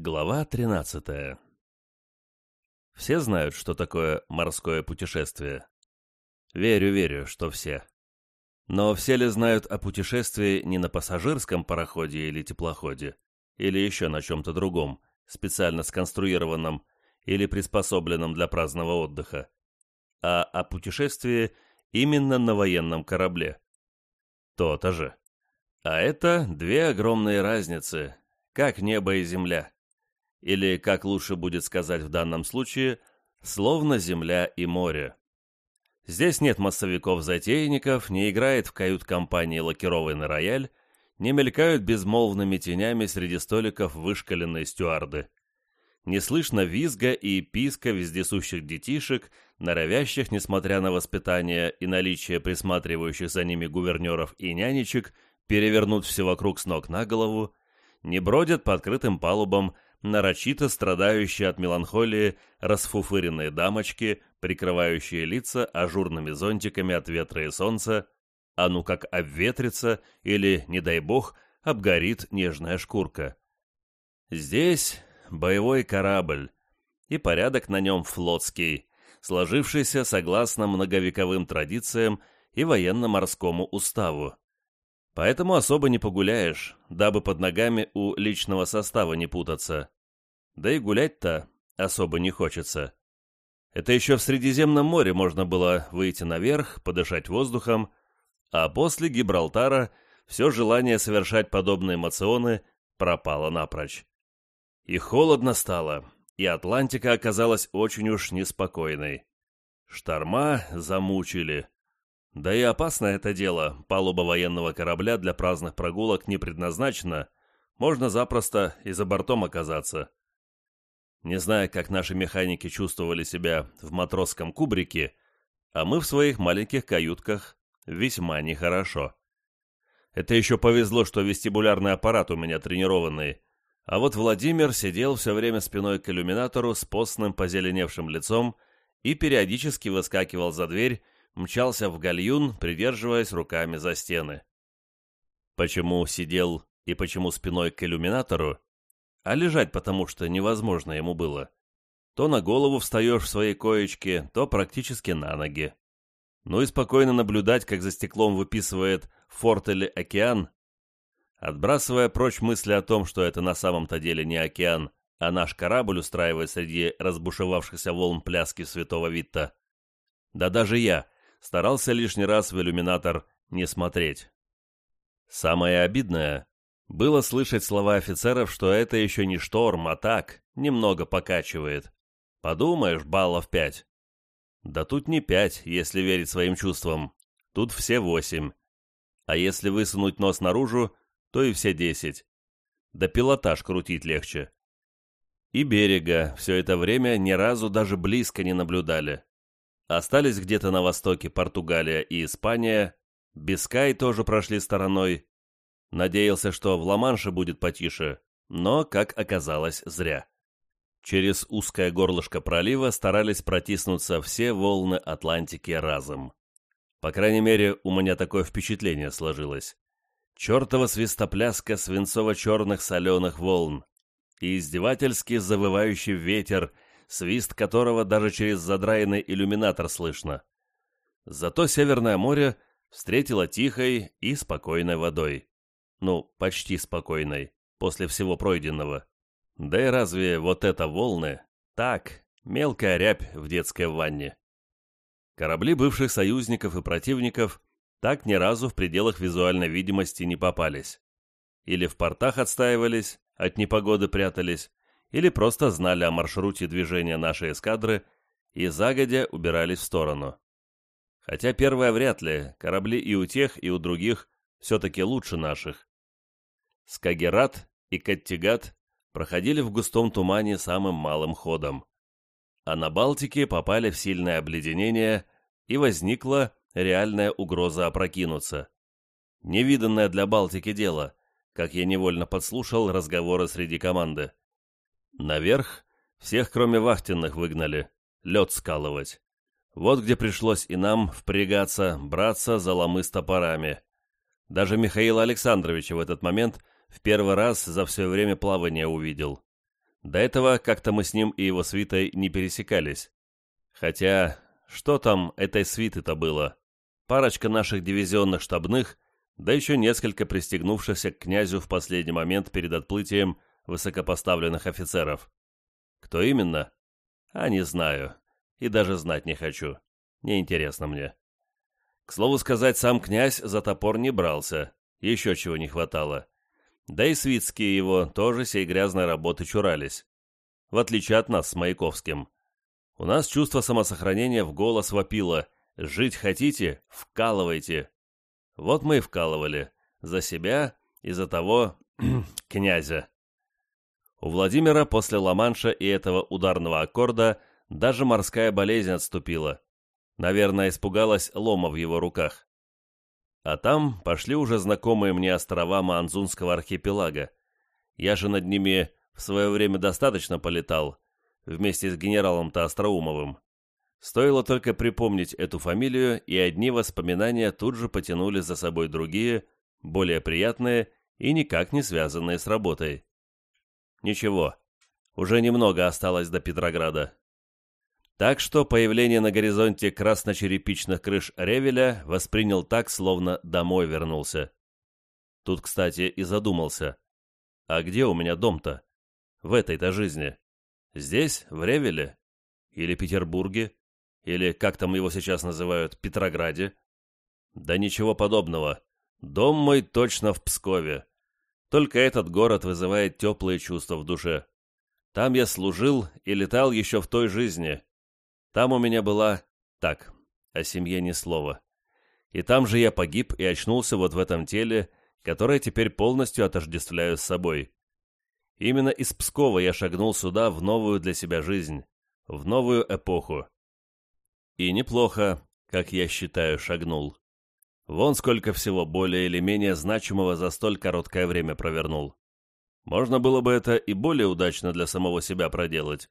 Глава 13 Все знают, что такое морское путешествие. Верю, верю, что все. Но все ли знают о путешествии не на пассажирском пароходе или теплоходе, или еще на чем-то другом, специально сконструированном или приспособленном для праздного отдыха, а о путешествии именно на военном корабле? То-то же. А это две огромные разницы, как небо и земля или, как лучше будет сказать в данном случае, словно земля и море. Здесь нет массовиков-затейников, не играет в кают-компании лакированный рояль, не мелькают безмолвными тенями среди столиков вышкаленные стюарды. Не слышно визга и писка вездесущих детишек, норовящих, несмотря на воспитание и наличие присматривающих за ними гувернеров и нянечек, перевернуть все вокруг с ног на голову, не бродят по открытым палубам, нарочито страдающие от меланхолии расфуфыренные дамочки, прикрывающие лица ажурными зонтиками от ветра и солнца, а ну как обветрится или, не дай бог, обгорит нежная шкурка. Здесь боевой корабль, и порядок на нем флотский, сложившийся согласно многовековым традициям и военно-морскому уставу. Поэтому особо не погуляешь, дабы под ногами у личного состава не путаться. Да и гулять-то особо не хочется. Это еще в Средиземном море можно было выйти наверх, подышать воздухом, а после Гибралтара все желание совершать подобные мационы пропало напрочь. И холодно стало, и Атлантика оказалась очень уж неспокойной. Шторма замучили. Да и опасно это дело, палуба военного корабля для праздных прогулок не предназначена, можно запросто и за бортом оказаться. Не знаю, как наши механики чувствовали себя в матросском кубрике, а мы в своих маленьких каютках весьма нехорошо. Это еще повезло, что вестибулярный аппарат у меня тренированный, а вот Владимир сидел все время спиной к иллюминатору с постным позеленевшим лицом и периодически выскакивал за дверь, мчался в гальюн, придерживаясь руками за стены. Почему сидел и почему спиной к иллюминатору, а лежать потому что невозможно ему было. То на голову встаешь в своей коечке, то практически на ноги. Ну и спокойно наблюдать, как за стеклом выписывает форт или океан, отбрасывая прочь мысли о том, что это на самом-то деле не океан, а наш корабль устраивает среди разбушевавшихся волн пляски святого Витта. Да даже я, старался лишний раз в иллюминатор не смотреть. Самое обидное было слышать слова офицеров, что это еще не шторм, а так, немного покачивает. Подумаешь, баллов пять. Да тут не пять, если верить своим чувствам. Тут все восемь. А если высунуть нос наружу, то и все десять. Да пилотаж крутить легче. И берега все это время ни разу даже близко не наблюдали. Остались где-то на востоке Португалия и Испания, Бискай тоже прошли стороной. Надеялся, что в Ла-Манше будет потише, но, как оказалось, зря. Через узкое горлышко пролива старались протиснуться все волны Атлантики разом. По крайней мере, у меня такое впечатление сложилось. Чертова свистопляска свинцово-черных соленых волн и издевательски завывающий ветер — свист которого даже через задраенный иллюминатор слышно. Зато Северное море встретило тихой и спокойной водой. Ну, почти спокойной, после всего пройденного. Да и разве вот это волны? Так, мелкая рябь в детской ванне. Корабли бывших союзников и противников так ни разу в пределах визуальной видимости не попались. Или в портах отстаивались, от непогоды прятались, или просто знали о маршруте движения нашей эскадры и загодя убирались в сторону. Хотя первое вряд ли, корабли и у тех, и у других все-таки лучше наших. Скагерат и Каттигат проходили в густом тумане самым малым ходом. А на Балтике попали в сильное обледенение, и возникла реальная угроза опрокинуться. Невиданное для Балтики дело, как я невольно подслушал разговоры среди команды. Наверх всех, кроме вахтенных, выгнали, лед скалывать. Вот где пришлось и нам впрягаться, браться за ломы с топорами. Даже Михаила Александровича в этот момент в первый раз за все время плавания увидел. До этого как-то мы с ним и его свитой не пересекались. Хотя, что там этой свиты-то было? Парочка наших дивизионных штабных, да еще несколько пристегнувшихся к князю в последний момент перед отплытием высокопоставленных офицеров. Кто именно? А не знаю. И даже знать не хочу. Неинтересно мне. К слову сказать, сам князь за топор не брался. Еще чего не хватало. Да и свитские его тоже сей грязной работы чурались. В отличие от нас с Маяковским. У нас чувство самосохранения в голос вопило «Жить хотите? Вкалывайте!» Вот мы и вкалывали. За себя и за того князя. У Владимира после Ла-Манша и этого ударного аккорда даже морская болезнь отступила. Наверное, испугалась лома в его руках. А там пошли уже знакомые мне острова Маанзунского архипелага. Я же над ними в свое время достаточно полетал, вместе с генералом-то Остроумовым. Стоило только припомнить эту фамилию, и одни воспоминания тут же потянули за собой другие, более приятные и никак не связанные с работой. Ничего, уже немного осталось до Петрограда. Так что появление на горизонте красночерепичных крыш Ревеля воспринял так, словно домой вернулся. Тут, кстати, и задумался. А где у меня дом-то? В этой-то жизни. Здесь, в Ревеле? Или Петербурге? Или, как там его сейчас называют, Петрограде? Да ничего подобного. Дом мой точно в Пскове. Только этот город вызывает теплые чувства в душе. Там я служил и летал еще в той жизни, там у меня была... Так, о семье ни слова. И там же я погиб и очнулся вот в этом теле, которое теперь полностью отождествляю с собой. Именно из Пскова я шагнул сюда в новую для себя жизнь, в новую эпоху. И неплохо, как я считаю, шагнул. Вон сколько всего более или менее значимого за столь короткое время провернул. Можно было бы это и более удачно для самого себя проделать,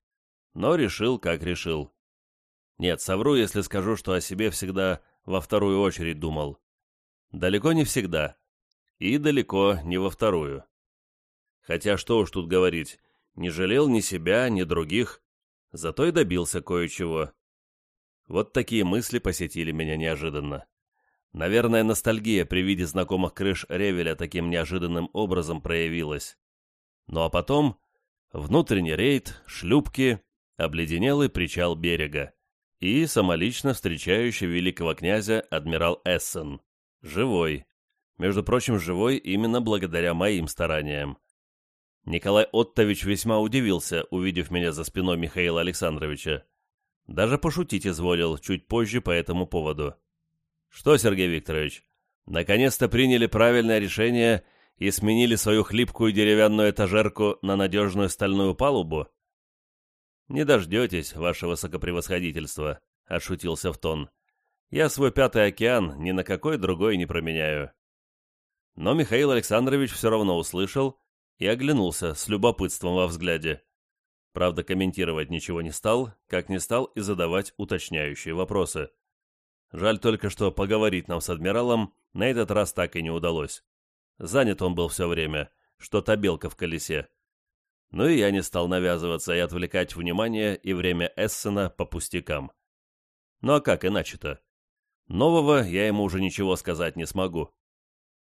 но решил, как решил. Нет, совру, если скажу, что о себе всегда во вторую очередь думал. Далеко не всегда. И далеко не во вторую. Хотя что уж тут говорить, не жалел ни себя, ни других, зато и добился кое-чего. Вот такие мысли посетили меня неожиданно. Наверное, ностальгия при виде знакомых крыш Ревеля таким неожиданным образом проявилась. Ну а потом внутренний рейд, шлюпки, обледенелый причал берега и самолично встречающий великого князя адмирал Эссен. Живой. Между прочим, живой именно благодаря моим стараниям. Николай Оттович весьма удивился, увидев меня за спиной Михаила Александровича. Даже пошутить изволил чуть позже по этому поводу. «Что, Сергей Викторович, наконец-то приняли правильное решение и сменили свою хлипкую деревянную этажерку на надежную стальную палубу?» «Не дождетесь, ваше высокопревосходительство», — отшутился в тон. «Я свой пятый океан ни на какой другой не променяю». Но Михаил Александрович все равно услышал и оглянулся с любопытством во взгляде. Правда, комментировать ничего не стал, как не стал и задавать уточняющие вопросы. Жаль только, что поговорить нам с адмиралом на этот раз так и не удалось. Занят он был все время, что та белка в колесе. Ну и я не стал навязываться и отвлекать внимание и время Эссена по пустякам. Ну а как иначе-то? Нового я ему уже ничего сказать не смогу.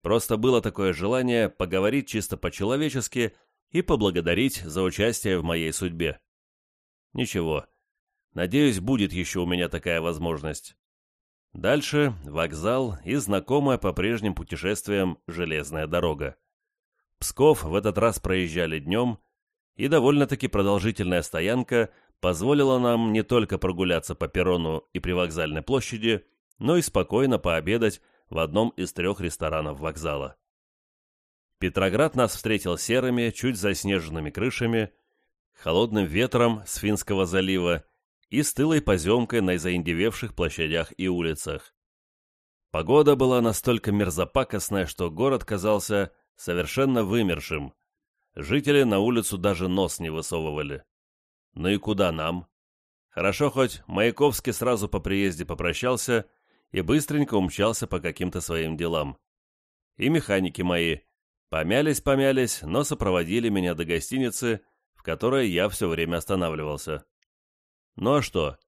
Просто было такое желание поговорить чисто по-человечески и поблагодарить за участие в моей судьбе. Ничего. Надеюсь, будет еще у меня такая возможность. Дальше вокзал и знакомая по прежним путешествиям железная дорога. Псков в этот раз проезжали днем, и довольно-таки продолжительная стоянка позволила нам не только прогуляться по перрону и привокзальной площади, но и спокойно пообедать в одном из трех ресторанов вокзала. Петроград нас встретил серыми, чуть заснеженными крышами, холодным ветром с Финского залива и стылой поземкой на заиндевевших площадях и улицах. Погода была настолько мерзопакостная, что город казался совершенно вымершим, Жители на улицу даже нос не высовывали. Ну и куда нам? Хорошо хоть Маяковский сразу по приезде попрощался и быстренько умчался по каким-то своим делам. И механики мои помялись-помялись, но сопроводили меня до гостиницы, в которой я все время останавливался. Ну а что?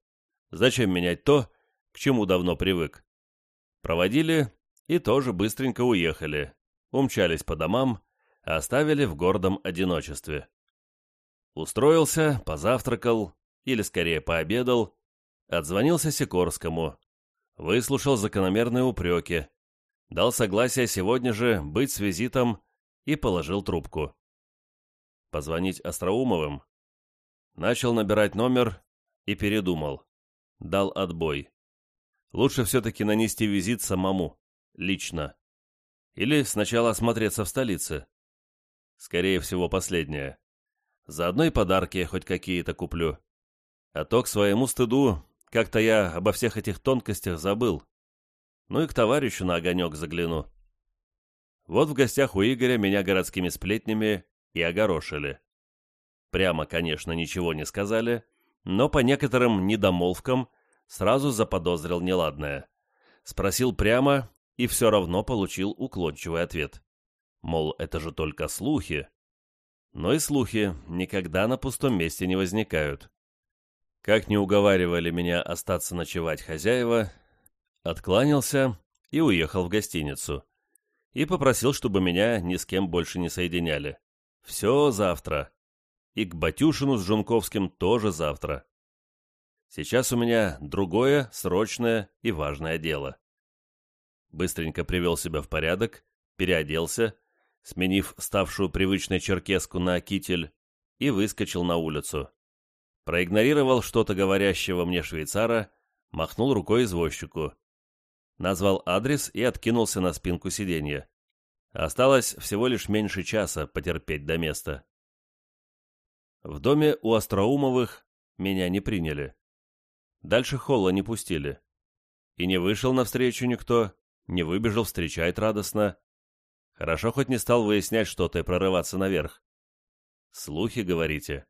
Зачем менять то, к чему давно привык? Проводили и тоже быстренько уехали, умчались по домам, оставили в гордом одиночестве. Устроился, позавтракал, или скорее пообедал, отзвонился Сикорскому, выслушал закономерные упреки, дал согласие сегодня же быть с визитом и положил трубку. Позвонить Остроумовым? Начал набирать номер и передумал. Дал отбой. Лучше все-таки нанести визит самому, лично. Или сначала осмотреться в столице. Скорее всего, последнее. Заодно и подарки хоть какие-то куплю. А то к своему стыду как-то я обо всех этих тонкостях забыл. Ну и к товарищу на огонек загляну. Вот в гостях у Игоря меня городскими сплетнями и огорошили. Прямо, конечно, ничего не сказали, но по некоторым недомолвкам сразу заподозрил неладное. Спросил прямо и все равно получил уклончивый ответ. Мол, это же только слухи. Но и слухи никогда на пустом месте не возникают. Как не уговаривали меня остаться ночевать хозяева, откланялся и уехал в гостиницу. И попросил, чтобы меня ни с кем больше не соединяли. Все завтра. И к Батюшину с Жунковским тоже завтра. Сейчас у меня другое, срочное и важное дело. Быстренько привел себя в порядок, переоделся, сменив ставшую привычной черкеску на китель, и выскочил на улицу проигнорировал что-то говорящего мне швейцара, махнул рукой извозчику. Назвал адрес и откинулся на спинку сиденья. Осталось всего лишь меньше часа потерпеть до места. В доме у Остроумовых меня не приняли. Дальше холла не пустили. И не вышел навстречу никто, не выбежал встречать радостно. Хорошо хоть не стал выяснять что-то и прорываться наверх. Слухи, говорите?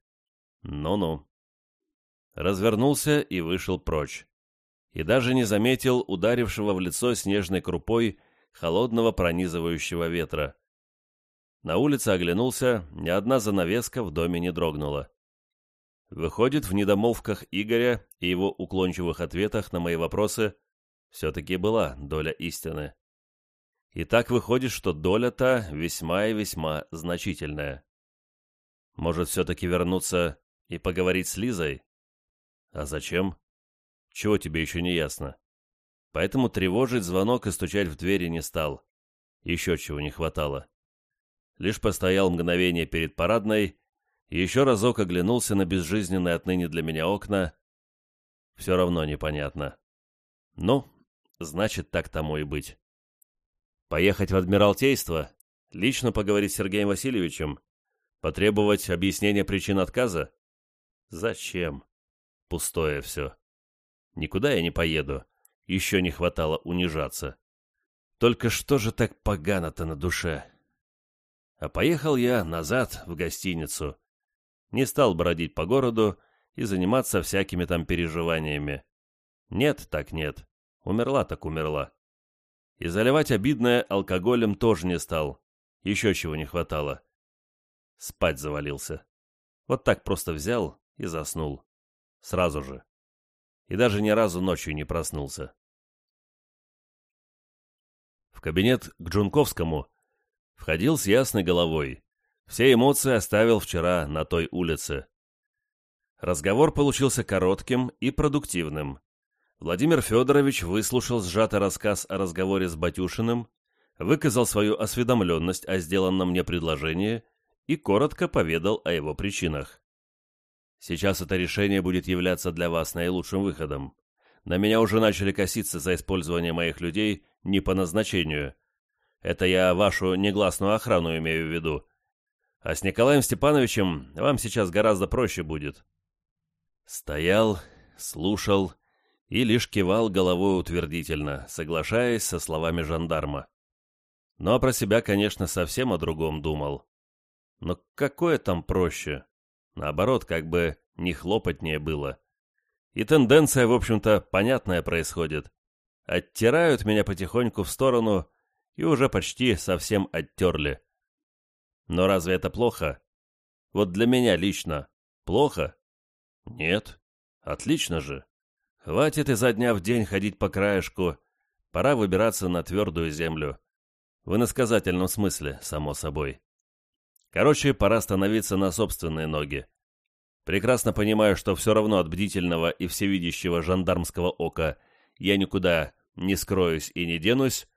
Ну-ну развернулся и вышел прочь. И даже не заметил ударившего в лицо снежной крупой холодного пронизывающего ветра. На улице оглянулся, ни одна занавеска в доме не дрогнула. Выходит, в недомолвках Игоря и его уклончивых ответах на мои вопросы все-таки была доля истины. И так выходит, что доля-то весьма и весьма значительная. Может, все-таки вернуться и поговорить с Лизой? А зачем? Чего тебе еще не ясно? Поэтому тревожить звонок и стучать в двери не стал. Еще чего не хватало. Лишь постоял мгновение перед парадной и еще разок оглянулся на безжизненные отныне для меня окна. Все равно непонятно. Ну, значит, так тому и быть. Поехать в Адмиралтейство, лично поговорить с Сергеем Васильевичем, потребовать объяснения причин отказа? Зачем? Пустое все. Никуда я не поеду. Еще не хватало унижаться. Только что же так погано-то на душе? А поехал я назад в гостиницу. Не стал бродить по городу и заниматься всякими там переживаниями. Нет, так нет. Умерла так умерла. И заливать обидное алкоголем тоже не стал. Еще чего не хватало. Спать завалился. Вот так просто взял и заснул. Сразу же. И даже ни разу ночью не проснулся. В кабинет к Джунковскому входил с ясной головой. Все эмоции оставил вчера на той улице. Разговор получился коротким и продуктивным. Владимир Федорович выслушал сжатый рассказ о разговоре с Батюшиным, выказал свою осведомленность о сделанном мне предложении и коротко поведал о его причинах. Сейчас это решение будет являться для вас наилучшим выходом. На меня уже начали коситься за использование моих людей не по назначению. Это я вашу негласную охрану имею в виду. А с Николаем Степановичем вам сейчас гораздо проще будет». Стоял, слушал и лишь кивал головой утвердительно, соглашаясь со словами жандарма. Но про себя, конечно, совсем о другом думал. Но какое там проще? Наоборот, как бы не хлопотнее было. И тенденция, в общем-то, понятная происходит. Оттирают меня потихоньку в сторону и уже почти совсем оттерли. Но разве это плохо? Вот для меня лично. Плохо? Нет. Отлично же. Хватит изо дня в день ходить по краешку. Пора выбираться на твердую землю. В иносказательном смысле, само собой. Короче, пора становиться на собственные ноги. Прекрасно понимаю, что все равно от бдительного и всевидящего жандармского ока я никуда не скроюсь и не денусь.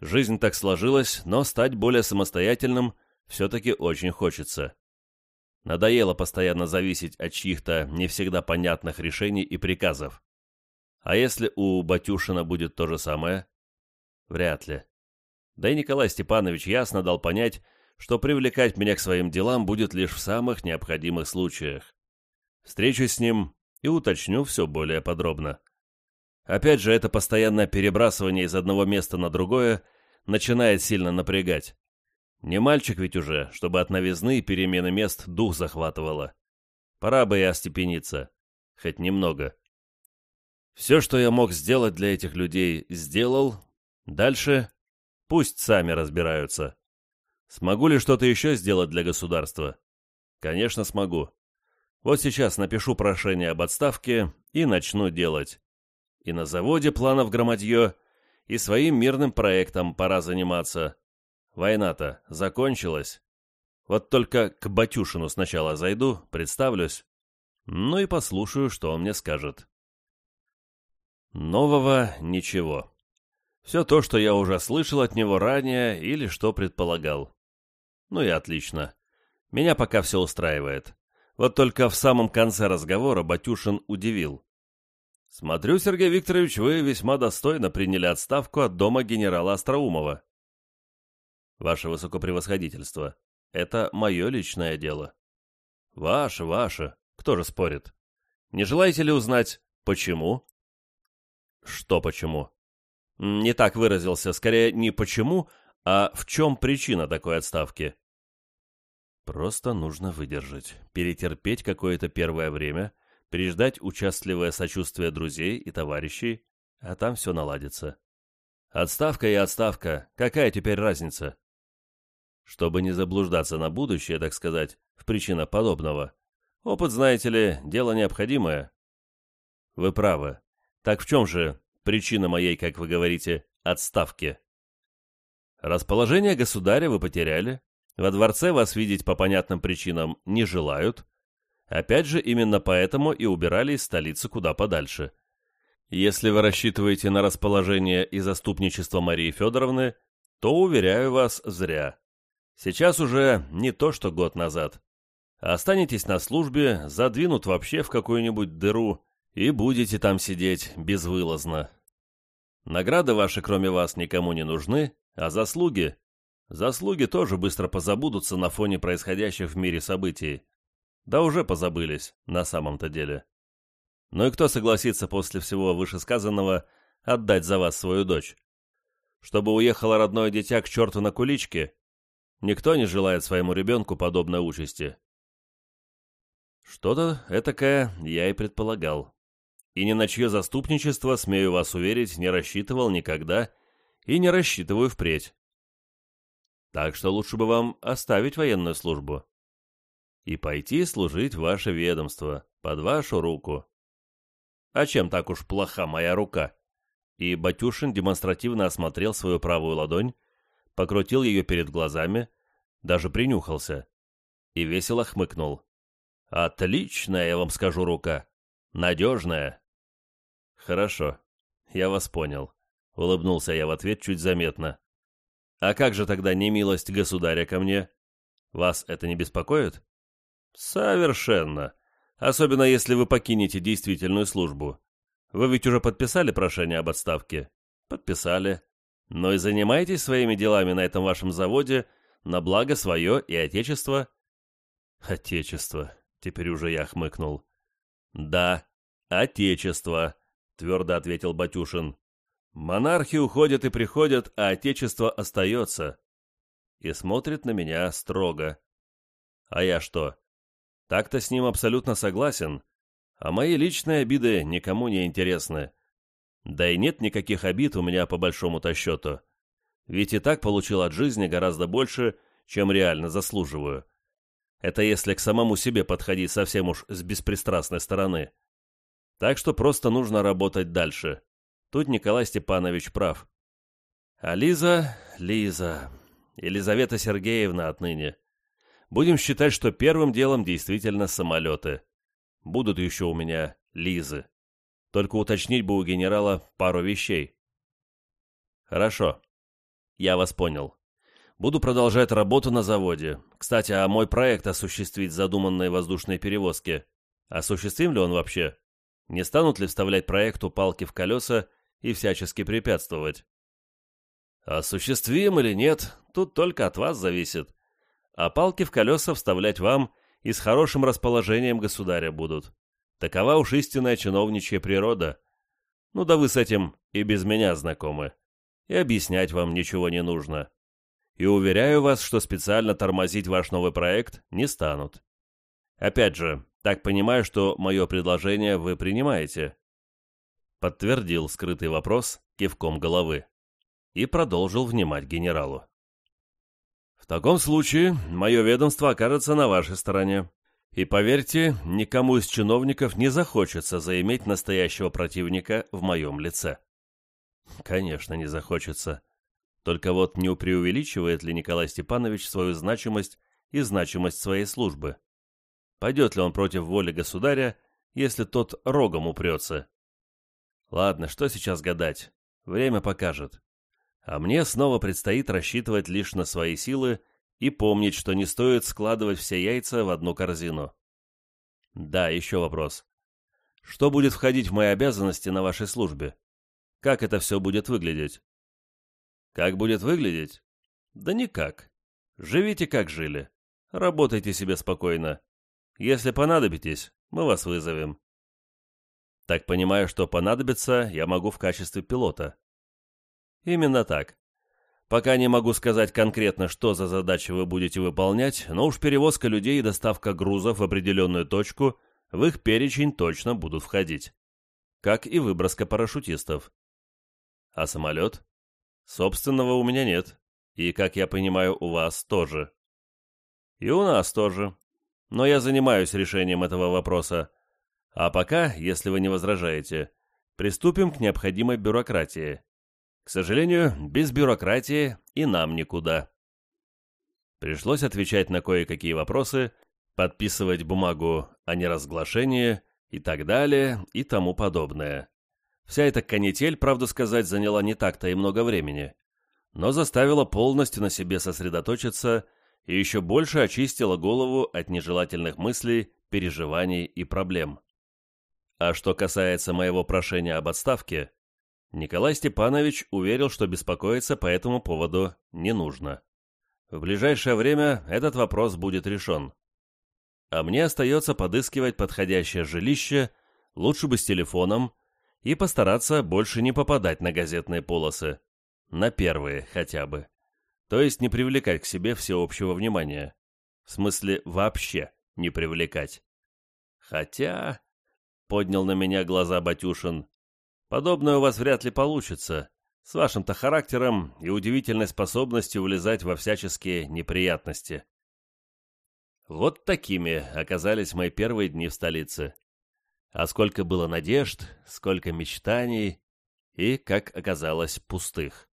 Жизнь так сложилась, но стать более самостоятельным все-таки очень хочется. Надоело постоянно зависеть от чьих-то не всегда понятных решений и приказов. А если у Батюшина будет то же самое? Вряд ли. Да и Николай Степанович ясно дал понять, что привлекать меня к своим делам будет лишь в самых необходимых случаях. Встречусь с ним и уточню все более подробно. Опять же, это постоянное перебрасывание из одного места на другое начинает сильно напрягать. Не мальчик ведь уже, чтобы от новизны и перемены мест дух захватывало. Пора бы и остепениться. Хоть немного. Все, что я мог сделать для этих людей, сделал. Дальше Пусть сами разбираются. Смогу ли что-то еще сделать для государства? Конечно, смогу. Вот сейчас напишу прошение об отставке и начну делать. И на заводе планов громадье, и своим мирным проектом пора заниматься. Война-то закончилась. Вот только к Батюшину сначала зайду, представлюсь. Ну и послушаю, что он мне скажет. Нового ничего. Все то, что я уже слышал от него ранее или что предполагал. Ну и отлично. Меня пока все устраивает. Вот только в самом конце разговора Батюшин удивил. «Смотрю, Сергей Викторович, вы весьма достойно приняли отставку от дома генерала Остроумова». «Ваше высокопревосходительство, это мое личное дело». «Ваше, ваше. Кто же спорит? Не желаете ли узнать, почему?» «Что почему?» Не так выразился, скорее не почему, а в чем причина такой отставки. Просто нужно выдержать, перетерпеть какое-то первое время, переждать участливое сочувствие друзей и товарищей, а там все наладится. Отставка и отставка, какая теперь разница? Чтобы не заблуждаться на будущее, так сказать, в причинах подобного. Опыт, знаете ли, дело необходимое. Вы правы. Так в чем же причина моей, как вы говорите, отставки. Расположение государя вы потеряли, во дворце вас видеть по понятным причинам не желают. Опять же, именно поэтому и убирали из столицы куда подальше. Если вы рассчитываете на расположение и заступничество Марии Федоровны, то, уверяю вас, зря. Сейчас уже не то, что год назад. Останетесь на службе, задвинут вообще в какую-нибудь дыру и будете там сидеть безвылазно. Награды ваши, кроме вас, никому не нужны, а заслуги... Заслуги тоже быстро позабудутся на фоне происходящих в мире событий. Да уже позабылись, на самом-то деле. Ну и кто согласится после всего вышесказанного отдать за вас свою дочь? Чтобы уехало родное дитя к черту на куличке? Никто не желает своему ребенку подобной участи. Что-то этакое я и предполагал и ни на чье заступничество, смею вас уверить, не рассчитывал никогда и не рассчитываю впредь. Так что лучше бы вам оставить военную службу и пойти служить в ваше ведомство, под вашу руку. А чем так уж плоха моя рука? И Батюшин демонстративно осмотрел свою правую ладонь, покрутил ее перед глазами, даже принюхался и весело хмыкнул. «Отличная, я вам скажу, рука. Надежная. «Хорошо. Я вас понял», — улыбнулся я в ответ чуть заметно. «А как же тогда немилость государя ко мне? Вас это не беспокоит?» «Совершенно. Особенно если вы покинете действительную службу. Вы ведь уже подписали прошение об отставке?» «Подписали. Но и занимаетесь своими делами на этом вашем заводе на благо свое и отечество?» «Отечество», — теперь уже я хмыкнул. «Да, отечество», — твердо ответил Батюшин. «Монархи уходят и приходят, а отечество остается». И смотрит на меня строго. А я что? Так-то с ним абсолютно согласен, а мои личные обиды никому не интересны. Да и нет никаких обид у меня по большому-то счету. Ведь и так получил от жизни гораздо больше, чем реально заслуживаю. Это если к самому себе подходить совсем уж с беспристрастной стороны. Так что просто нужно работать дальше. Тут Николай Степанович прав. А Лиза, Лиза, Елизавета Сергеевна отныне. Будем считать, что первым делом действительно самолеты. Будут еще у меня Лизы. Только уточнить бы у генерала пару вещей. Хорошо. Я вас понял. Буду продолжать работу на заводе. Кстати, а мой проект осуществить задуманные воздушные перевозки. Осуществим ли он вообще? Не станут ли вставлять проекту палки в колеса и всячески препятствовать? Осуществим или нет, тут только от вас зависит. А палки в колеса вставлять вам и с хорошим расположением государя будут. Такова уж истинная чиновничья природа. Ну да вы с этим и без меня знакомы. И объяснять вам ничего не нужно. И уверяю вас, что специально тормозить ваш новый проект не станут. Опять же, так понимаю, что мое предложение вы принимаете. Подтвердил скрытый вопрос кивком головы и продолжил внимать генералу. «В таком случае мое ведомство окажется на вашей стороне. И поверьте, никому из чиновников не захочется заиметь настоящего противника в моем лице». «Конечно, не захочется. Только вот не преувеличивает ли Николай Степанович свою значимость и значимость своей службы? Пойдет ли он против воли государя, если тот рогом упрется? Ладно, что сейчас гадать? Время покажет. А мне снова предстоит рассчитывать лишь на свои силы и помнить, что не стоит складывать все яйца в одну корзину. Да, еще вопрос. Что будет входить в мои обязанности на вашей службе? Как это все будет выглядеть? Как будет выглядеть? Да никак. Живите как жили. Работайте себе спокойно. Если понадобитесь, мы вас вызовем. Так понимаю, что понадобится, я могу в качестве пилота. Именно так. Пока не могу сказать конкретно, что за задачи вы будете выполнять, но уж перевозка людей и доставка грузов в определенную точку в их перечень точно будут входить. Как и выброска парашютистов. А самолет? Собственного у меня нет. И, как я понимаю, у вас тоже. И у нас тоже. Но я занимаюсь решением этого вопроса. А пока, если вы не возражаете, приступим к необходимой бюрократии. К сожалению, без бюрократии и нам никуда. Пришлось отвечать на кое-какие вопросы, подписывать бумагу о неразглашении и так далее и тому подобное. Вся эта канитель, правду сказать, заняла не так-то и много времени, но заставила полностью на себе сосредоточиться и еще больше очистила голову от нежелательных мыслей, переживаний и проблем. А что касается моего прошения об отставке, Николай Степанович уверил, что беспокоиться по этому поводу не нужно. В ближайшее время этот вопрос будет решен. А мне остается подыскивать подходящее жилище, лучше бы с телефоном, и постараться больше не попадать на газетные полосы. На первые хотя бы. То есть не привлекать к себе всеобщего внимания. В смысле, вообще не привлекать. Хотя... Поднял на меня глаза Батюшин. Подобное у вас вряд ли получится, с вашим-то характером и удивительной способностью влезать во всяческие неприятности. Вот такими оказались мои первые дни в столице. А сколько было надежд, сколько мечтаний и, как оказалось, пустых.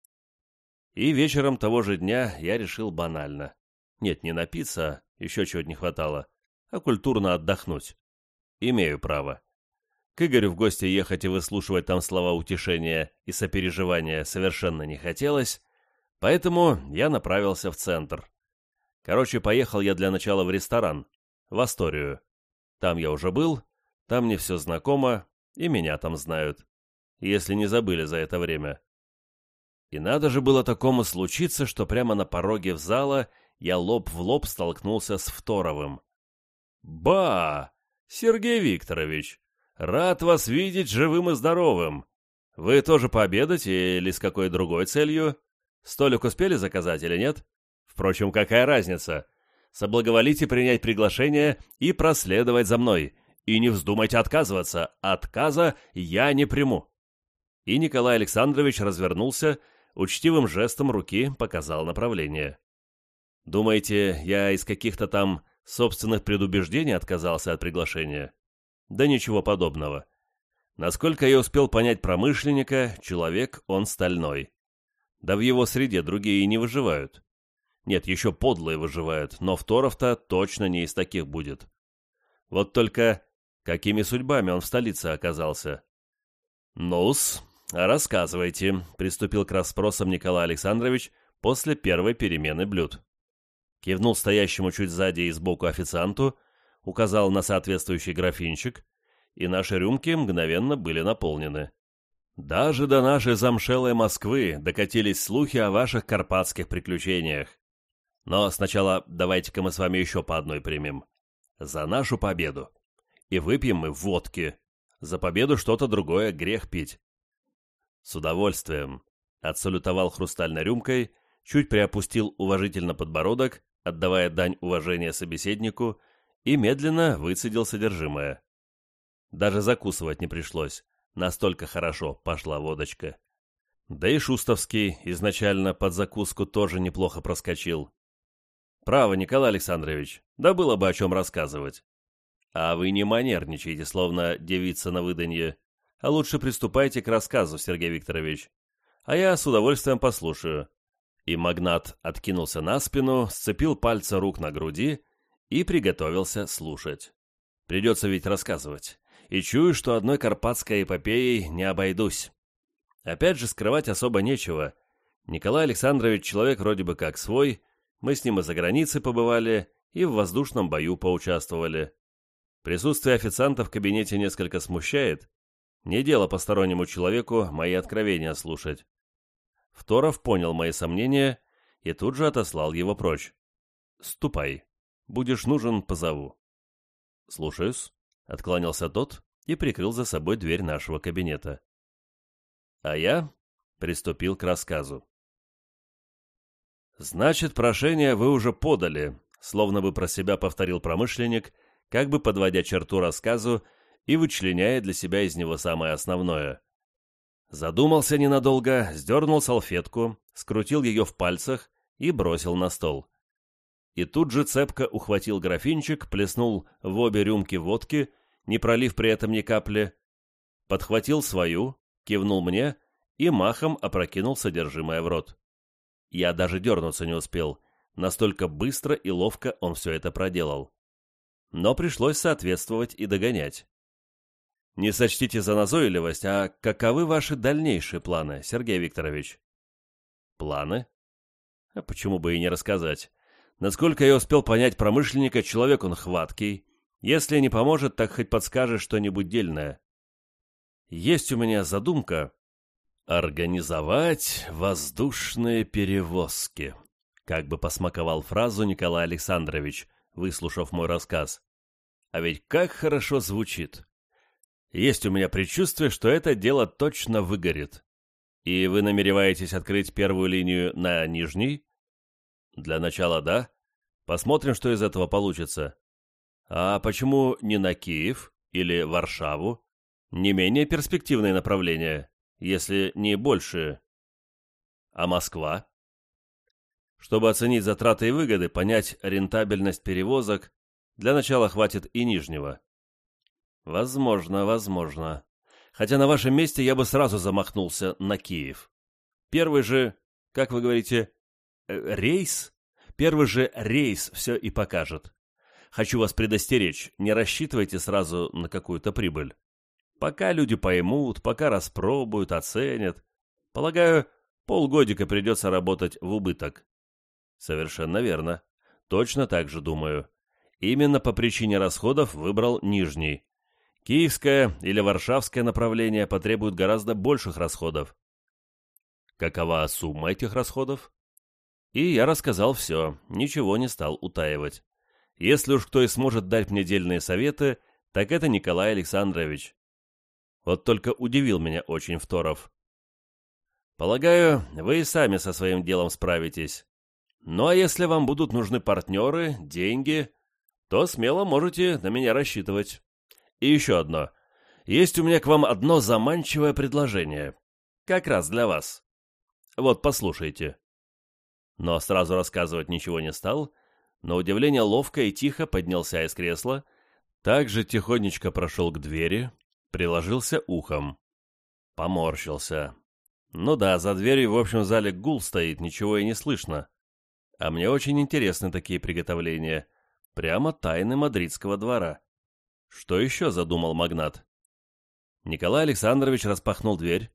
И вечером того же дня я решил банально. Нет, не напиться, еще чего не хватало, а культурно отдохнуть. Имею право. К Игорю в гости ехать и выслушивать там слова утешения и сопереживания совершенно не хотелось, поэтому я направился в центр. Короче, поехал я для начала в ресторан, в Асторию. Там я уже был, там мне все знакомо, и меня там знают, если не забыли за это время. И надо же было такому случиться, что прямо на пороге в зала я лоб в лоб столкнулся с Второвым. «Ба! Сергей Викторович, Рад вас видеть живым и здоровым. Вы тоже пообедать или с какой другой целью? Столик успели заказать или нет? Впрочем, какая разница? Соблаговолите принять приглашение и проследовать за мной. И не вздумайте отказываться. Отказа я не приму. И Николай Александрович развернулся, учтивым жестом руки показал направление. Думаете, я из каких-то там собственных предубеждений отказался от приглашения. Да ничего подобного. Насколько я успел понять промышленника, человек он стальной. Да в его среде другие и не выживают. Нет, еще подлые выживают, но Второв-то точно не из таких будет. Вот только какими судьбами он в столице оказался? «Ну-с, рассказывайте», — приступил к расспросам Николай Александрович после первой перемены блюд. Кивнул стоящему чуть сзади и сбоку официанту, указал на соответствующий графинчик, и наши рюмки мгновенно были наполнены. Даже до нашей замшелой Москвы докатились слухи о ваших карпатских приключениях. Но сначала давайте-ка мы с вами еще по одной примем. За нашу победу. И выпьем мы водки. За победу что-то другое грех пить. С удовольствием. Отсалютовал хрустальной рюмкой, чуть приопустил уважительно подбородок, отдавая дань уважения собеседнику, и медленно выцедил содержимое. Даже закусывать не пришлось, настолько хорошо пошла водочка. Да и Шустовский изначально под закуску тоже неплохо проскочил. Право, Николай Александрович, да было бы о чем рассказывать. А вы не манерничайте, словно девица на выданье, а лучше приступайте к рассказу, Сергей Викторович. А я с удовольствием послушаю. И магнат откинулся на спину, сцепил пальцы рук на груди и приготовился слушать. Придется ведь рассказывать. И чую, что одной карпатской эпопеей не обойдусь. Опять же, скрывать особо нечего. Николай Александрович человек вроде бы как свой, мы с ним и за границей побывали, и в воздушном бою поучаствовали. Присутствие официанта в кабинете несколько смущает. Не дело постороннему человеку мои откровения слушать. Второв понял мои сомнения и тут же отослал его прочь. «Ступай. Будешь нужен, позову». «Слушаюсь», — откланялся тот и прикрыл за собой дверь нашего кабинета. А я приступил к рассказу. «Значит, прошение вы уже подали», словно бы про себя повторил промышленник, как бы подводя черту рассказу и вычленяя для себя из него самое основное. Задумался ненадолго, сдернул салфетку, скрутил ее в пальцах и бросил на стол. И тут же цепко ухватил графинчик, плеснул в обе рюмки водки, не пролив при этом ни капли, подхватил свою, кивнул мне и махом опрокинул содержимое в рот. Я даже дернуться не успел, настолько быстро и ловко он все это проделал. Но пришлось соответствовать и догонять. Не сочтите за назойливость, а каковы ваши дальнейшие планы, Сергей Викторович? Планы? А почему бы и не рассказать? Насколько я успел понять промышленника, человек он хваткий. Если не поможет, так хоть подскажешь что-нибудь дельное. Есть у меня задумка организовать воздушные перевозки. Как бы посмаковал фразу Николай Александрович, выслушав мой рассказ. А ведь как хорошо звучит. Есть у меня предчувствие, что это дело точно выгорит. И вы намереваетесь открыть первую линию на Нижней? Для начала да. Посмотрим, что из этого получится. А почему не на Киев или Варшаву? Не менее перспективные направления, если не больше. А Москва? Чтобы оценить затраты и выгоды, понять рентабельность перевозок, для начала хватит и Нижнего. Возможно, возможно. Хотя на вашем месте я бы сразу замахнулся на Киев. Первый же, как вы говорите, рейс? Первый же рейс все и покажет. Хочу вас предостеречь, не рассчитывайте сразу на какую-то прибыль. Пока люди поймут, пока распробуют, оценят. Полагаю, полгодика придется работать в убыток. Совершенно верно. Точно так же думаю. Именно по причине расходов выбрал Нижний. Киевское или Варшавское направление потребуют гораздо больших расходов. Какова сумма этих расходов? И я рассказал все, ничего не стал утаивать. Если уж кто и сможет дать мне дельные советы, так это Николай Александрович. Вот только удивил меня очень Второв. Полагаю, вы и сами со своим делом справитесь. Ну а если вам будут нужны партнеры, деньги, то смело можете на меня рассчитывать. И еще одно. Есть у меня к вам одно заманчивое предложение. Как раз для вас. Вот, послушайте. Но сразу рассказывать ничего не стал, на удивление ловко и тихо поднялся из кресла, также тихонечко прошел к двери, приложился ухом. Поморщился. Ну да, за дверью в общем зале гул стоит, ничего и не слышно. А мне очень интересны такие приготовления. Прямо тайны мадридского двора. Что еще задумал магнат? Николай Александрович распахнул дверь,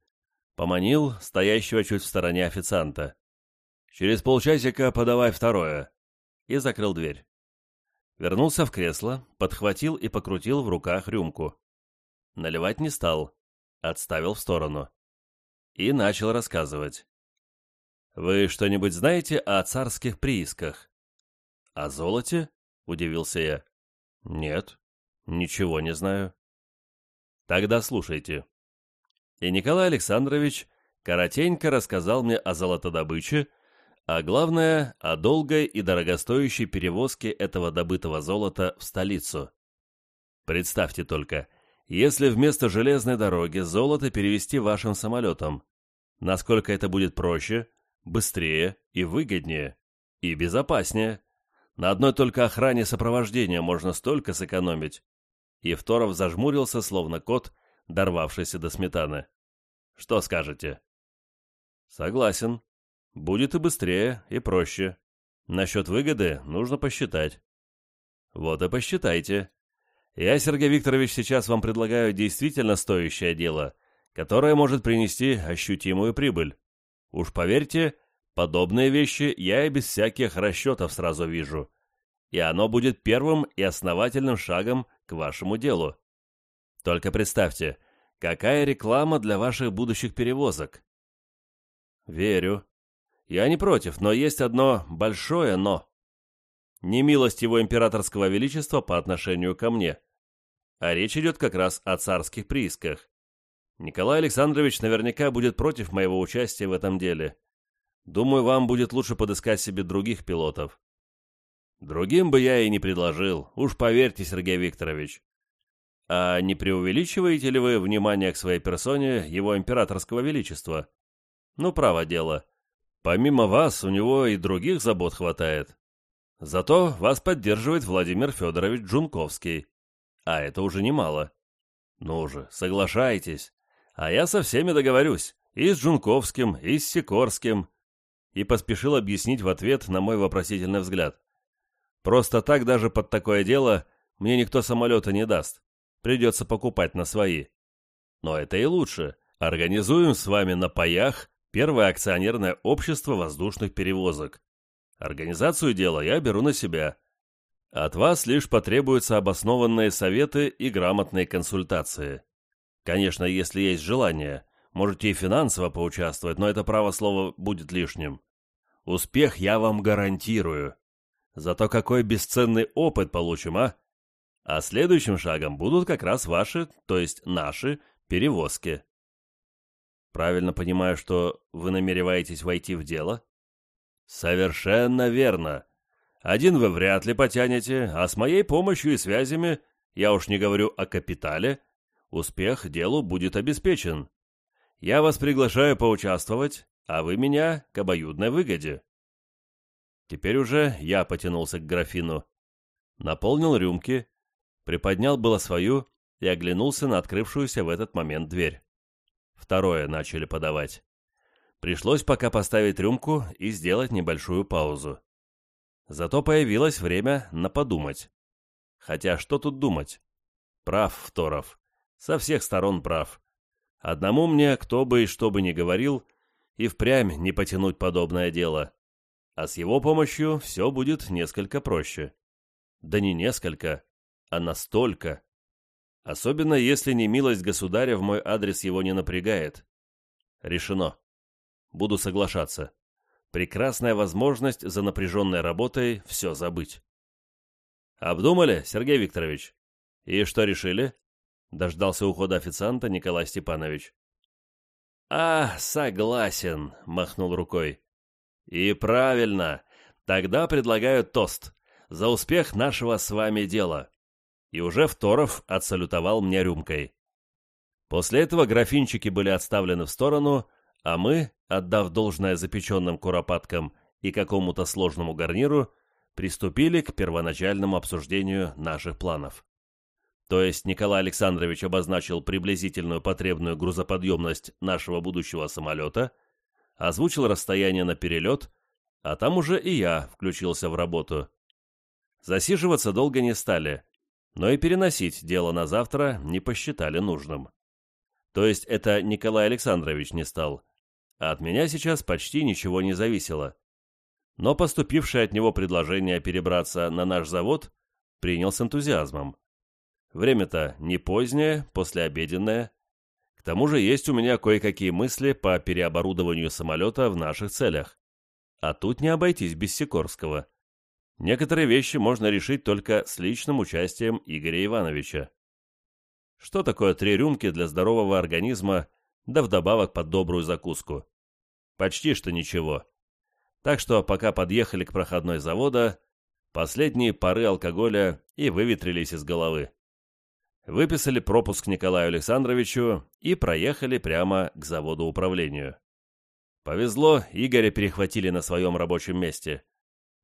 поманил стоящего чуть в стороне официанта. «Через полчасика подавай второе», и закрыл дверь. Вернулся в кресло, подхватил и покрутил в руках рюмку. Наливать не стал, отставил в сторону. И начал рассказывать. «Вы что-нибудь знаете о царских приисках?» «О золоте?» — удивился я. «Нет, ничего не знаю». «Тогда слушайте». И Николай Александрович коротенько рассказал мне о золотодобыче, а главное, о долгой и дорогостоящей перевозке этого добытого золота в столицу. Представьте только, если вместо железной дороги золото перевести вашим самолетом, насколько это будет проще, быстрее и выгоднее, и безопаснее. На одной только охране сопровождения можно столько сэкономить. Евторов зажмурился, словно кот, дорвавшийся до сметаны. Что скажете? Согласен, Будет и быстрее, и проще. Насчет выгоды нужно посчитать. Вот и посчитайте. Я, Сергей Викторович, сейчас вам предлагаю действительно стоящее дело, которое может принести ощутимую прибыль. Уж поверьте, подобные вещи я и без всяких расчетов сразу вижу. И оно будет первым и основательным шагом к вашему делу. Только представьте, какая реклама для ваших будущих перевозок. Верю, я не против, но есть одно большое «но». Не милость его императорского величества по отношению ко мне. А речь идет как раз о царских приисках. Николай Александрович наверняка будет против моего участия в этом деле. Думаю, вам будет лучше подыскать себе других пилотов. Другим бы я и не предложил, уж поверьте, Сергей Викторович. А не преувеличиваете ли вы внимание к своей персоне его императорского величества? Ну, право дело. Помимо вас, у него и других забот хватает. Зато вас поддерживает Владимир Федорович Джунковский. А это уже немало. Ну же, соглашайтесь. А я со всеми договорюсь. И с Джунковским, и с Сикорским. И поспешил объяснить в ответ на мой вопросительный взгляд. Просто так даже под такое дело мне никто самолета не даст. Придется покупать на свои. Но это и лучше. Организуем с вами на паях Первое акционерное общество воздушных перевозок. Организацию дела я беру на себя. От вас лишь потребуются обоснованные советы и грамотные консультации. Конечно, если есть желание, можете и финансово поучаствовать, но это право слова будет лишним. Успех я вам гарантирую. Зато какой бесценный опыт получим, а? А следующим шагом будут как раз ваши, то есть наши, перевозки. Правильно понимаю, что вы намереваетесь войти в дело? Совершенно верно. Один вы вряд ли потянете, а с моей помощью и связями, я уж не говорю о капитале, успех делу будет обеспечен. Я вас приглашаю поучаствовать, а вы меня к обоюдной выгоде. Теперь уже я потянулся к графину. Наполнил рюмки, приподнял было свою и оглянулся на открывшуюся в этот момент дверь. Второе начали подавать. Пришлось пока поставить рюмку и сделать небольшую паузу. Зато появилось время на подумать. Хотя что тут думать? Прав Второв. Со всех сторон прав. Одному мне, кто бы и что бы ни говорил, и впрямь не потянуть подобное дело. А с его помощью все будет несколько проще. Да не несколько, а настолько. Особенно если не милость государя в мой адрес его не напрягает. Решено. Буду соглашаться. Прекрасная возможность за напряженной работой все забыть. Обдумали, Сергей Викторович? И что решили? Дождался ухода официанта Николай Степанович. «А, согласен», — махнул рукой. «И правильно. Тогда предлагаю тост. За успех нашего с вами дела и уже Второв отсалютовал мне рюмкой. После этого графинчики были отставлены в сторону, а мы, отдав должное запеченным куропаткам и какому-то сложному гарниру, приступили к первоначальному обсуждению наших планов. То есть Николай Александрович обозначил приблизительную потребную грузоподъемность нашего будущего самолета, озвучил расстояние на перелет, а там уже и я включился в работу. Засиживаться долго не стали, но и переносить дело на завтра не посчитали нужным. То есть это Николай Александрович не стал, а от меня сейчас почти ничего не зависело. Но поступившее от него предложение перебраться на наш завод принял с энтузиазмом. Время-то не позднее, послеобеденное. К тому же есть у меня кое-какие мысли по переоборудованию самолета в наших целях. А тут не обойтись без Сикорского. Некоторые вещи можно решить только с личным участием Игоря Ивановича. Что такое три рюмки для здорового организма, да вдобавок под добрую закуску? Почти что ничего. Так что, пока подъехали к проходной завода, последние пары алкоголя и выветрились из головы выписали пропуск Николаю Александровичу и проехали прямо к заводу управлению. Повезло, Игоря перехватили на своем рабочем месте.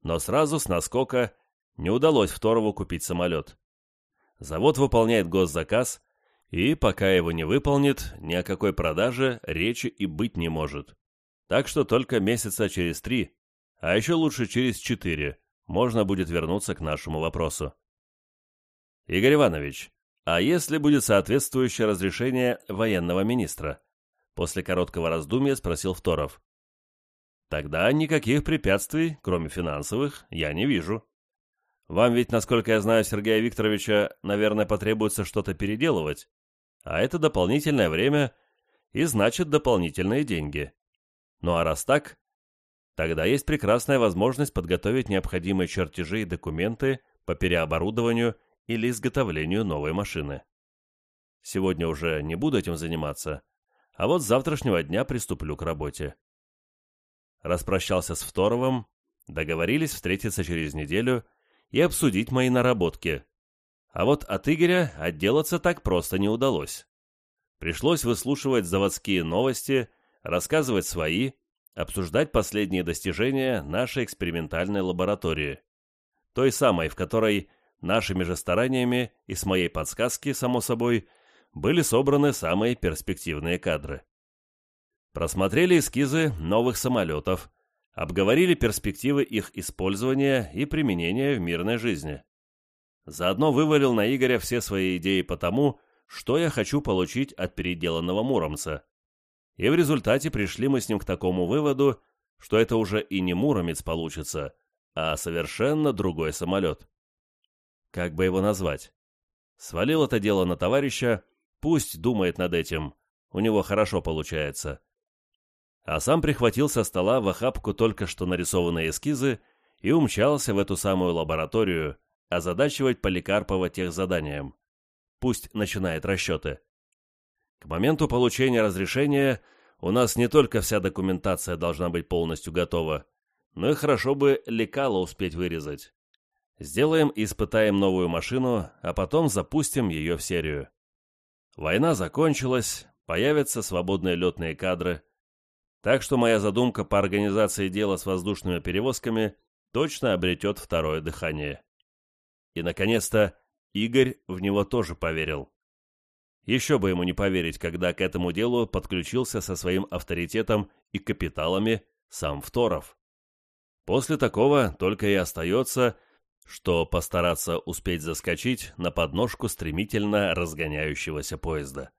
Но сразу с наскока не удалось Второву купить самолет. Завод выполняет госзаказ, и пока его не выполнит, ни о какой продаже речи и быть не может. Так что только месяца через три, а еще лучше через четыре, можно будет вернуться к нашему вопросу. Игорь Иванович, а если будет соответствующее разрешение военного министра? После короткого раздумья спросил Второв. Тогда никаких препятствий, кроме финансовых, я не вижу. Вам ведь, насколько я знаю Сергея Викторовича, наверное, потребуется что-то переделывать. А это дополнительное время и значит дополнительные деньги. Ну а раз так, тогда есть прекрасная возможность подготовить необходимые чертежи и документы по переоборудованию или изготовлению новой машины. Сегодня уже не буду этим заниматься, а вот с завтрашнего дня приступлю к работе. Распрощался с Второвым, договорились встретиться через неделю и обсудить мои наработки. А вот от Игоря отделаться так просто не удалось. Пришлось выслушивать заводские новости, рассказывать свои, обсуждать последние достижения нашей экспериментальной лаборатории. Той самой, в которой Нашими же стараниями и с моей подсказки, само собой, были собраны самые перспективные кадры. Просмотрели эскизы новых самолетов, обговорили перспективы их использования и применения в мирной жизни. Заодно вывалил на Игоря все свои идеи по тому, что я хочу получить от переделанного Муромца. И в результате пришли мы с ним к такому выводу, что это уже и не Муромец получится, а совершенно другой самолет. Как бы его назвать? Свалил это дело на товарища, пусть думает над этим, у него хорошо получается. А сам прихватил со стола в охапку только что нарисованные эскизы и умчался в эту самую лабораторию озадачивать Поликарпова тех заданием. Пусть начинает расчеты. К моменту получения разрешения у нас не только вся документация должна быть полностью готова, но и хорошо бы лекало успеть вырезать. Сделаем и испытаем новую машину, а потом запустим ее в серию. Война закончилась, появятся свободные летные кадры. Так что моя задумка по организации дела с воздушными перевозками точно обретет второе дыхание. И, наконец-то, Игорь в него тоже поверил. Еще бы ему не поверить, когда к этому делу подключился со своим авторитетом и капиталами сам Второв. После такого только и остается что постараться успеть заскочить на подножку стремительно разгоняющегося поезда.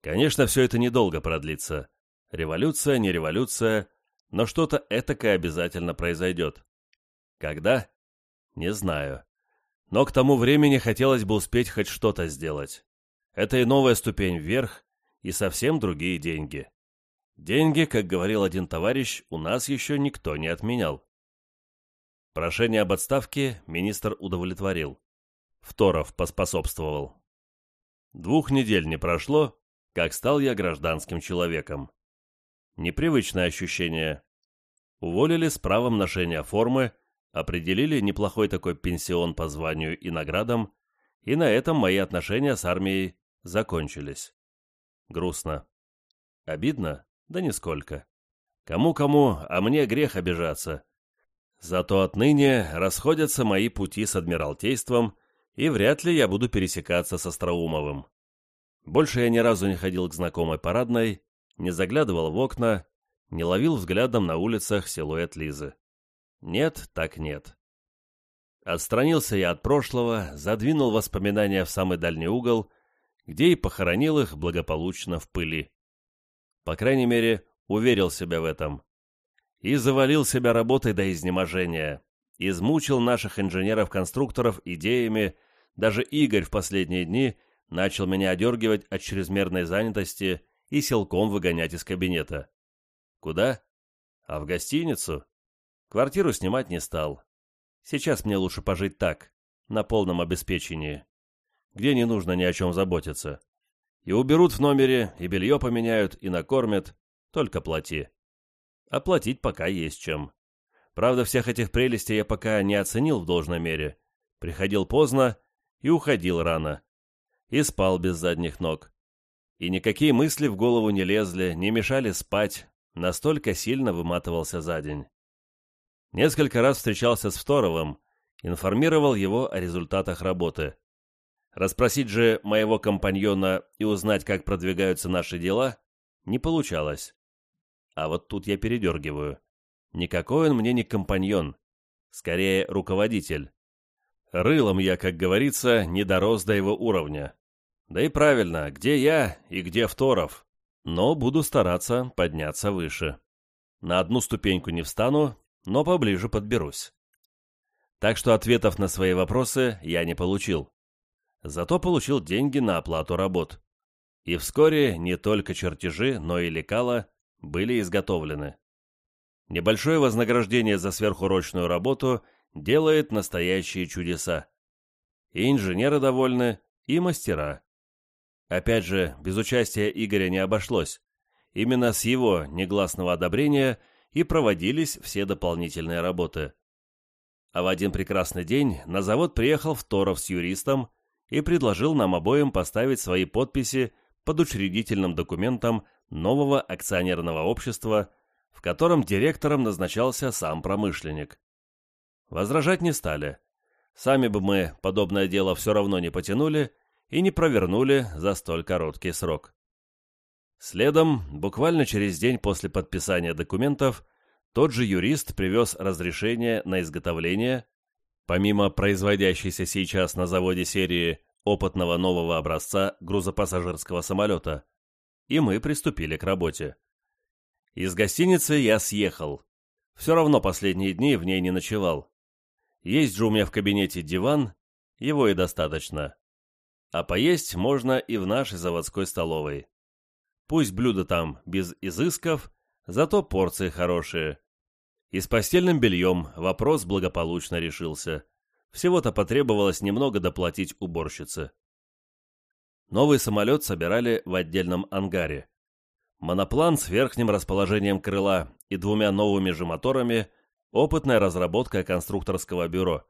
Конечно, все это недолго продлится. Революция, не революция, но что-то этакое обязательно произойдет. Когда? Не знаю. Но к тому времени хотелось бы успеть хоть что-то сделать. Это и новая ступень вверх, и совсем другие деньги. Деньги, как говорил один товарищ, у нас еще никто не отменял. Прошение об отставке министр удовлетворил. Второв поспособствовал. Двух недель не прошло, как стал я гражданским человеком. Непривычное ощущение. Уволили с правом ношения формы, определили неплохой такой пенсион по званию и наградам, и на этом мои отношения с армией закончились. Грустно. Обидно? Да нисколько. Кому-кому, а мне грех обижаться. Зато отныне расходятся мои пути с Адмиралтейством, и вряд ли я буду пересекаться с Остроумовым. Больше я ни разу не ходил к знакомой парадной, не заглядывал в окна, не ловил взглядом на улицах силуэт Лизы. Нет, так нет. Отстранился я от прошлого, задвинул воспоминания в самый дальний угол, где и похоронил их благополучно в пыли. По крайней мере, уверил себя в этом. И завалил себя работой до изнеможения. Измучил наших инженеров-конструкторов идеями, даже Игорь в последние дни начал меня одергивать от чрезмерной занятости и силком выгонять из кабинета. Куда? А в гостиницу? Квартиру снимать не стал. Сейчас мне лучше пожить так, на полном обеспечении, где не нужно ни о чем заботиться. И уберут в номере, и белье поменяют, и накормят, только плати. Оплатить пока есть чем. Правда, всех этих прелестей я пока не оценил в должной мере. Приходил поздно и уходил рано. И спал без задних ног. И никакие мысли в голову не лезли, не мешали спать, настолько сильно выматывался за день. Несколько раз встречался с Второвым, информировал его о результатах работы. Расспросить же моего компаньона и узнать, как продвигаются наши дела, не получалось. А вот тут я передергиваю. Никакой он мне не компаньон, скорее руководитель. Рылом я, как говорится, не дорос до его уровня. Да и правильно, где я и где Второв. Но буду стараться подняться выше. На одну ступеньку не встану, но поближе подберусь. Так что ответов на свои вопросы я не получил. Зато получил деньги на оплату работ. И вскоре не только чертежи, но и лекала были изготовлены. Небольшое вознаграждение за сверхурочную работу делает настоящие чудеса. И инженеры довольны, и мастера. Опять же, без участия Игоря не обошлось. Именно с его негласного одобрения и проводились все дополнительные работы. А в один прекрасный день на завод приехал Второв с юристом и предложил нам обоим поставить свои подписи под учредительным документом нового акционерного общества, в котором директором назначался сам промышленник. Возражать не стали. Сами бы мы подобное дело все равно не потянули и не провернули за столь короткий срок. Следом, буквально через день после подписания документов, тот же юрист привез разрешение на изготовление, помимо производящейся сейчас на заводе серии опытного нового образца грузопассажирского самолета, и мы приступили к работе. Из гостиницы я съехал. Все равно последние дни в ней не ночевал. Есть же у меня в кабинете диван, его и достаточно. А поесть можно и в нашей заводской столовой. Пусть блюда там без изысков, зато порции хорошие. И с постельным бельем вопрос благополучно решился. Всего-то потребовалось немного доплатить уборщице. Новый самолет собирали в отдельном ангаре. Моноплан с верхним расположением крыла и двумя новыми же моторами – опытная разработка конструкторского бюро.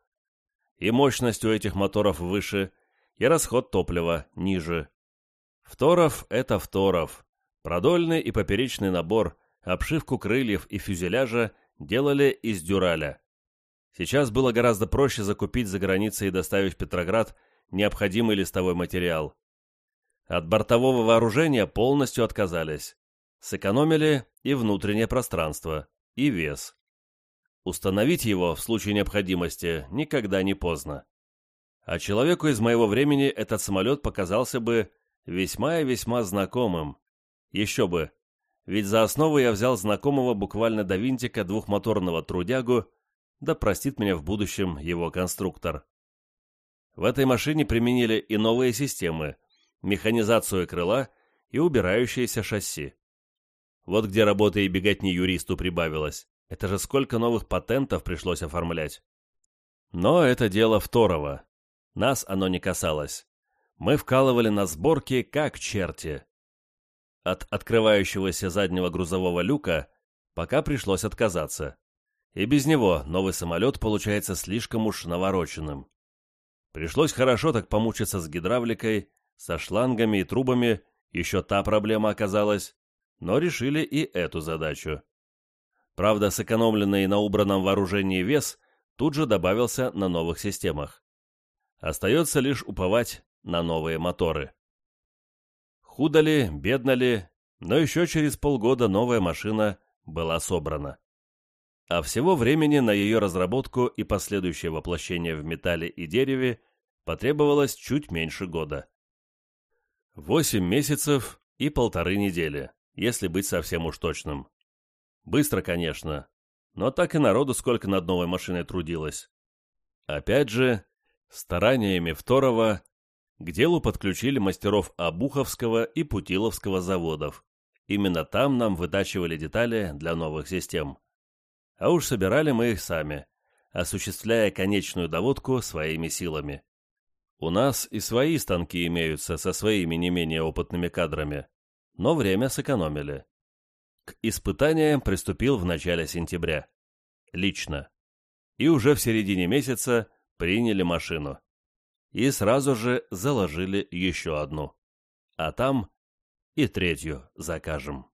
И мощность у этих моторов выше, и расход топлива ниже. Второв – это второв. Продольный и поперечный набор, обшивку крыльев и фюзеляжа делали из дюраля. Сейчас было гораздо проще закупить за границей и доставить в Петроград необходимый листовой материал. От бортового вооружения полностью отказались. Сэкономили и внутреннее пространство, и вес. Установить его в случае необходимости никогда не поздно а человеку из моего времени этот самолет показался бы весьма и весьма знакомым. Еще бы, ведь за основу я взял знакомого буквально до винтика двухмоторного трудягу, да простит меня в будущем его конструктор. В этой машине применили и новые системы, механизацию крыла и убирающиеся шасси. Вот где работы и беготни юристу прибавилось. Это же сколько новых патентов пришлось оформлять. Но это дело второго. Нас оно не касалось. Мы вкалывали на сборке как черти. От открывающегося заднего грузового люка пока пришлось отказаться. И без него новый самолет получается слишком уж навороченным. Пришлось хорошо так помучиться с гидравликой, со шлангами и трубами, еще та проблема оказалась, но решили и эту задачу. Правда, сэкономленный на убранном вооружении вес тут же добавился на новых системах. Остается лишь уповать на новые моторы. Худо ли, бедно ли, но еще через полгода новая машина была собрана. А всего времени на ее разработку и последующее воплощение в металле и дереве потребовалось чуть меньше года. Восемь месяцев и полторы недели, если быть совсем уж точным. Быстро, конечно, но так и народу сколько над новой машиной трудилось. Опять же, стараниями Второго к делу подключили мастеров Обуховского и Путиловского заводов. Именно там нам вытачивали детали для новых систем. А уж собирали мы их сами, осуществляя конечную доводку своими силами. У нас и свои станки имеются со своими не менее опытными кадрами, но время сэкономили. К испытаниям приступил в начале сентября. Лично. И уже в середине месяца приняли машину. И сразу же заложили еще одну. А там и третью закажем.